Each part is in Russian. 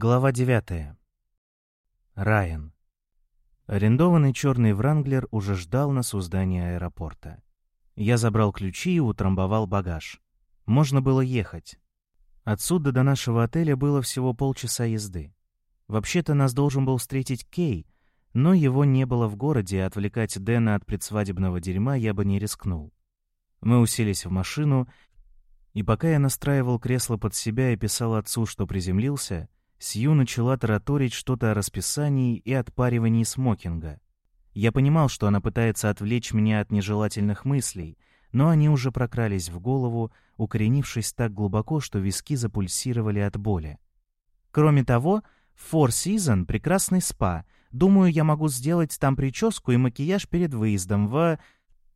Глава 9. Райан. Арендованный черный Вранглер уже ждал нас у здания аэропорта. Я забрал ключи и утрамбовал багаж. Можно было ехать. Отсюда до нашего отеля было всего полчаса езды. Вообще-то нас должен был встретить Кей, но его не было в городе, и отвлекать Дэна от предсвадебного дерьма я бы не рискнул. Мы уселись в машину, и пока я настраивал кресло под себя и писал отцу, что приземлился, Сью начала тараторить что-то о расписании и отпаривании смокинга. Я понимал, что она пытается отвлечь меня от нежелательных мыслей, но они уже прокрались в голову, укоренившись так глубоко, что виски запульсировали от боли. Кроме того, Four Season — прекрасный спа. Думаю, я могу сделать там прическу и макияж перед выездом в...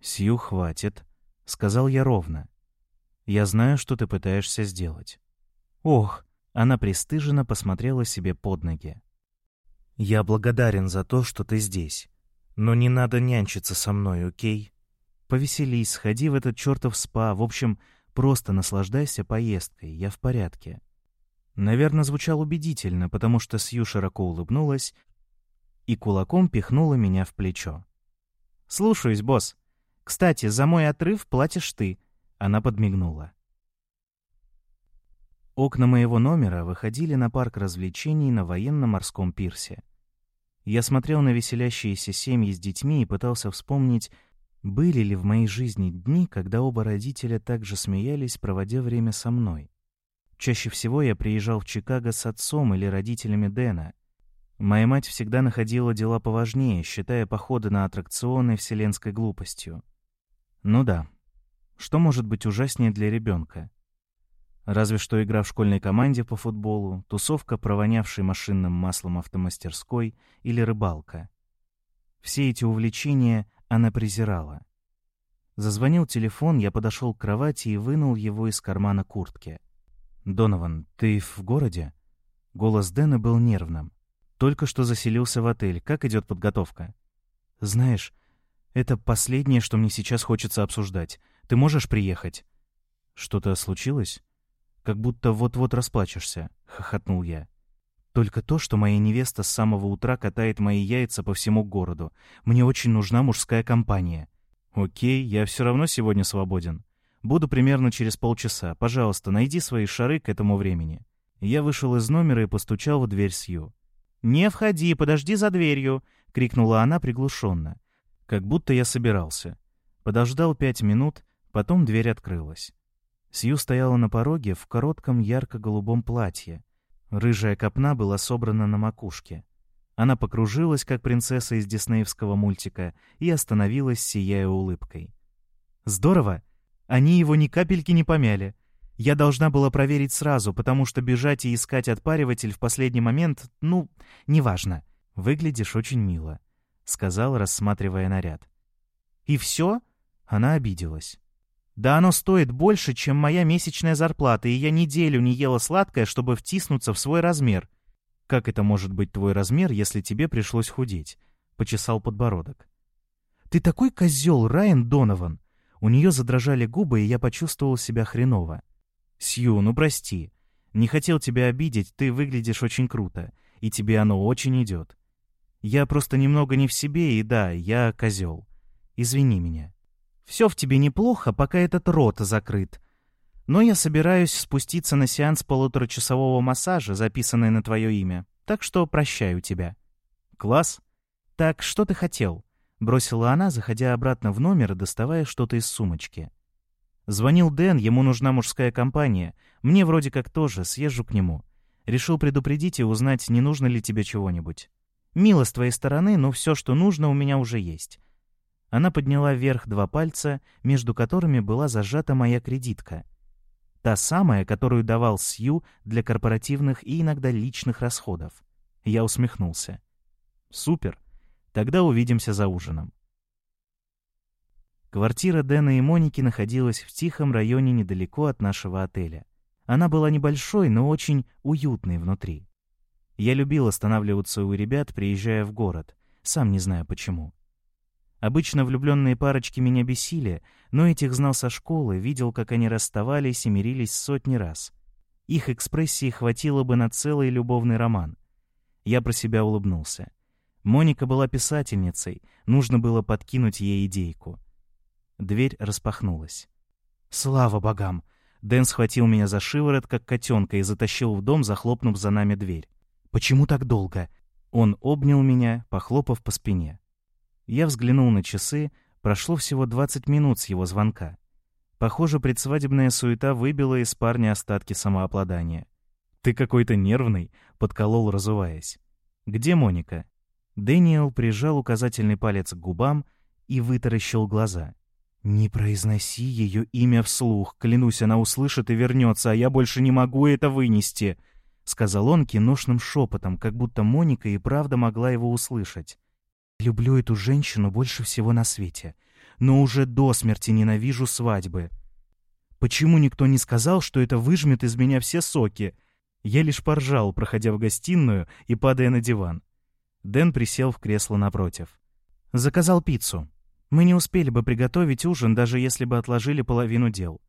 «Сью, хватит», — сказал я ровно. «Я знаю, что ты пытаешься сделать». «Ох, она пристыженно посмотрела себе под ноги. «Я благодарен за то, что ты здесь. Но не надо нянчиться со мной, окей? Повеселись, сходи в этот чертов спа. В общем, просто наслаждайся поездкой. Я в порядке». Наверное, звучал убедительно, потому что Сью широко улыбнулась и кулаком пихнула меня в плечо. «Слушаюсь, босс. Кстати, за мой отрыв платишь ты». Она подмигнула. Окна моего номера выходили на парк развлечений на военно-морском пирсе. Я смотрел на веселящиеся семьи с детьми и пытался вспомнить, были ли в моей жизни дни, когда оба родителя также смеялись, проводя время со мной. Чаще всего я приезжал в Чикаго с отцом или родителями Дэна. Моя мать всегда находила дела поважнее, считая походы на аттракционы вселенской глупостью. Ну да, что может быть ужаснее для ребенка? Разве что игра в школьной команде по футболу, тусовка, провонявшей машинным маслом автомастерской или рыбалка. Все эти увлечения она презирала. Зазвонил телефон, я подошел к кровати и вынул его из кармана куртки. «Донован, ты в городе?» Голос Дэна был нервным. «Только что заселился в отель. Как идет подготовка?» «Знаешь, это последнее, что мне сейчас хочется обсуждать. Ты можешь приехать?» «Что-то случилось?» Как будто вот-вот расплачешься», — хохотнул я. «Только то, что моя невеста с самого утра катает мои яйца по всему городу. Мне очень нужна мужская компания». «Окей, я все равно сегодня свободен. Буду примерно через полчаса. Пожалуйста, найди свои шары к этому времени». Я вышел из номера и постучал в дверь Сью. «Не входи, подожди за дверью!» — крикнула она приглушенно. Как будто я собирался. Подождал пять минут, потом дверь открылась. Сью стояла на пороге в коротком ярко-голубом платье. Рыжая копна была собрана на макушке. Она покружилась, как принцесса из диснеевского мультика, и остановилась, сияя улыбкой. «Здорово! Они его ни капельки не помяли. Я должна была проверить сразу, потому что бежать и искать отпариватель в последний момент, ну, неважно. Выглядишь очень мило», — сказал, рассматривая наряд. «И все?» — она обиделась. Да оно стоит больше, чем моя месячная зарплата, и я неделю не ела сладкое, чтобы втиснуться в свой размер. Как это может быть твой размер, если тебе пришлось худеть? Почесал подбородок. Ты такой козел, Райан Донован. У нее задрожали губы, и я почувствовал себя хреново. Сью, ну прости. Не хотел тебя обидеть, ты выглядишь очень круто, и тебе оно очень идет. Я просто немного не в себе, и да, я козел. Извини меня. Все в тебе неплохо, пока этот рот закрыт. Но я собираюсь спуститься на сеанс полуторачасового массажа, записанный на твое имя, так что прощаю тебя». «Класс». «Так, что ты хотел?» — бросила она, заходя обратно в номер и доставая что-то из сумочки. «Звонил Дэн, ему нужна мужская компания. Мне вроде как тоже, съезжу к нему. Решил предупредить и узнать, не нужно ли тебе чего-нибудь. Мило с твоей стороны, но все, что нужно, у меня уже есть. Она подняла вверх два пальца, между которыми была зажата моя кредитка. Та самая, которую давал Сью для корпоративных и иногда личных расходов. Я усмехнулся. «Супер. Тогда увидимся за ужином». Квартира Дэна и Моники находилась в тихом районе недалеко от нашего отеля. Она была небольшой, но очень уютной внутри. Я любил останавливаться у ребят, приезжая в город, сам не знаю почему. Обычно влюбленные парочки меня бесили, но этих знал со школы, видел, как они расставались и мирились сотни раз. Их экспрессии хватило бы на целый любовный роман. Я про себя улыбнулся. Моника была писательницей, нужно было подкинуть ей идейку. Дверь распахнулась. «Слава богам!» Дэн схватил меня за шиворот, как котенка, и затащил в дом, захлопнув за нами дверь. «Почему так долго?» Он обнял меня, похлопав по спине. Я взглянул на часы, прошло всего 20 минут с его звонка. Похоже, предсвадебная суета выбила из парня остатки самообладания. «Ты какой-то нервный», — подколол, разуваясь. «Где Моника?» Дэниел прижал указательный палец к губам и вытаращил глаза. «Не произноси ее имя вслух. Клянусь, она услышит и вернется, а я больше не могу это вынести», — сказал он киношным шепотом, как будто Моника и правда могла его услышать. «Люблю эту женщину больше всего на свете, но уже до смерти ненавижу свадьбы. Почему никто не сказал, что это выжмет из меня все соки?» Я лишь поржал, проходя в гостиную и падая на диван. Дэн присел в кресло напротив. «Заказал пиццу. Мы не успели бы приготовить ужин, даже если бы отложили половину дел.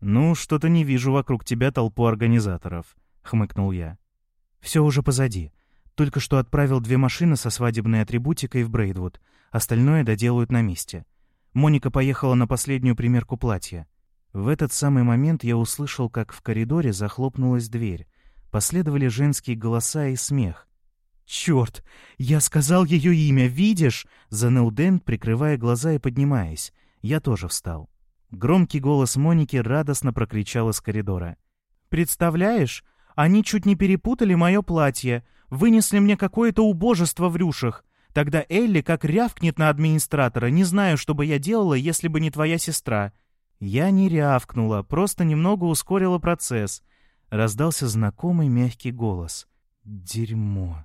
«Ну, что-то не вижу вокруг тебя толпу организаторов», — хмыкнул я. «Все уже позади. Только что отправил две машины со свадебной атрибутикой в Брейдвуд. Остальное доделают на месте. Моника поехала на последнюю примерку платья. В этот самый момент я услышал, как в коридоре захлопнулась дверь. Последовали женские голоса и смех. «Черт! Я сказал ее имя, видишь?» — заныл Дэн, прикрывая глаза и поднимаясь. Я тоже встал. Громкий голос Моники радостно прокричал из коридора. «Представляешь, они чуть не перепутали мое платье, вынесли мне какое-то убожество в рюшах. Тогда Элли как рявкнет на администратора, не знаю, что бы я делала, если бы не твоя сестра». Я не рявкнула, просто немного ускорила процесс. Раздался знакомый мягкий голос. «Дерьмо».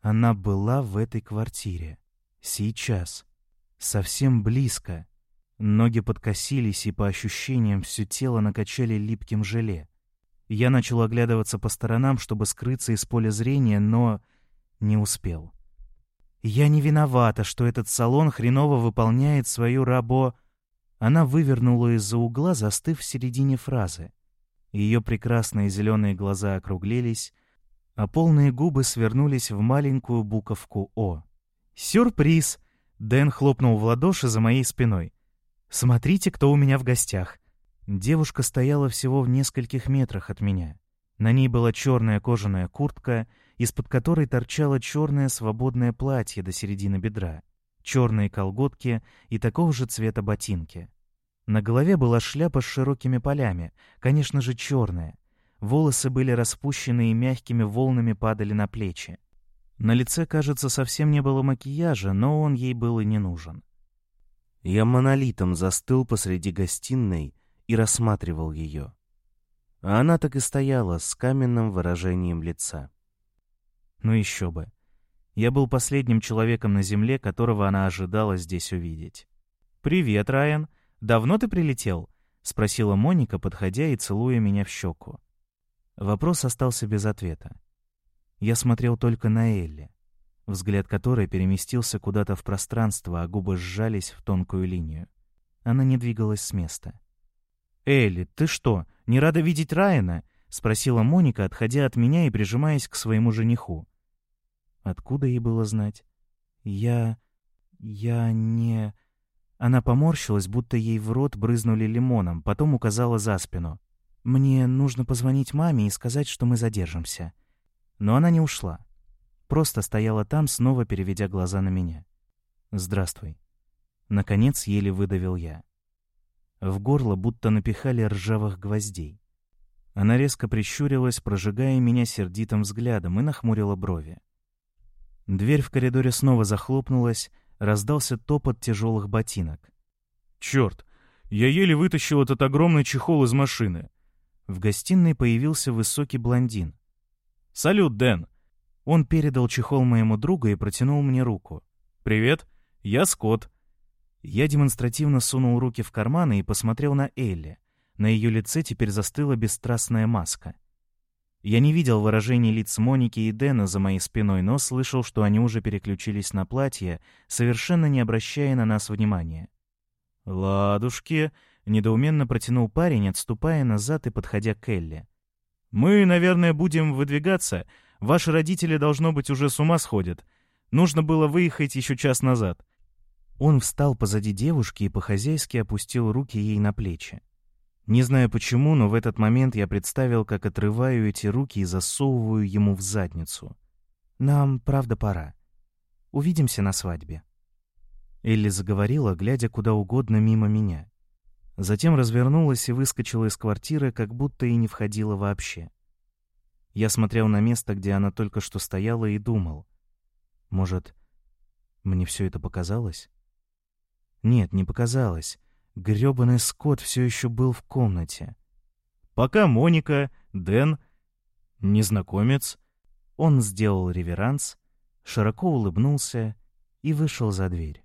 Она была в этой квартире. Сейчас. Совсем близко. Ноги подкосились, и по ощущениям все тело накачали липким желе. Я начал оглядываться по сторонам, чтобы скрыться из поля зрения, но не успел. Я не виновата, что этот салон хреново выполняет свою рабо... Она вывернула из-за угла, застыв в середине фразы. Ее прекрасные зеленые глаза округлились, а полные губы свернулись в маленькую буковку «О». «Сюрприз!» — Дэн хлопнул в ладоши за моей спиной. «Смотрите, кто у меня в гостях!» Девушка стояла всего в нескольких метрах от меня. На ней была черная кожаная куртка, из-под которой торчало черное свободное платье до середины бедра, черные колготки и такого же цвета ботинки. На голове была шляпа с широкими полями, конечно же, черная, Волосы были распущены и мягкими волнами падали на плечи. На лице, кажется, совсем не было макияжа, но он ей был и не нужен. Я монолитом застыл посреди гостиной и рассматривал ее. А она так и стояла с каменным выражением лица. Ну еще бы. Я был последним человеком на Земле, которого она ожидала здесь увидеть. «Привет, Райан. Давно ты прилетел?» — спросила Моника, подходя и целуя меня в щеку. Вопрос остался без ответа. Я смотрел только на Элли, взгляд которой переместился куда-то в пространство, а губы сжались в тонкую линию. Она не двигалась с места. «Элли, ты что, не рада видеть Райана?» — спросила Моника, отходя от меня и прижимаясь к своему жениху. Откуда ей было знать? «Я... я не...» Она поморщилась, будто ей в рот брызнули лимоном, потом указала за спину. Мне нужно позвонить маме и сказать, что мы задержимся. Но она не ушла. Просто стояла там, снова переведя глаза на меня. «Здравствуй». Наконец еле выдавил я. В горло будто напихали ржавых гвоздей. Она резко прищурилась, прожигая меня сердитым взглядом, и нахмурила брови. Дверь в коридоре снова захлопнулась, раздался топот тяжелых ботинок. «Черт! Я еле вытащил этот огромный чехол из машины. В гостиной появился высокий блондин. «Салют, Дэн!» Он передал чехол моему другу и протянул мне руку. «Привет, я Скотт». Я демонстративно сунул руки в карманы и посмотрел на Элли. На ее лице теперь застыла бесстрастная маска. Я не видел выражений лиц Моники и Дэна за моей спиной, но слышал, что они уже переключились на платье, совершенно не обращая на нас внимания. «Ладушки!» — недоуменно протянул парень, отступая назад и подходя к Элли. «Мы, наверное, будем выдвигаться. Ваши родители, должно быть, уже с ума сходят. Нужно было выехать еще час назад». Он встал позади девушки и по-хозяйски опустил руки ей на плечи. Не знаю почему, но в этот момент я представил, как отрываю эти руки и засовываю ему в задницу. «Нам, правда, пора. Увидимся на свадьбе». Элли заговорила, глядя куда угодно мимо меня. Затем развернулась и выскочила из квартиры, как будто и не входила вообще. Я смотрел на место, где она только что стояла, и думал. Может, мне все это показалось? Нет, не показалось. Грёбаный Скотт все еще был в комнате. Пока Моника, Дэн, незнакомец, он сделал реверанс, широко улыбнулся и вышел за дверь.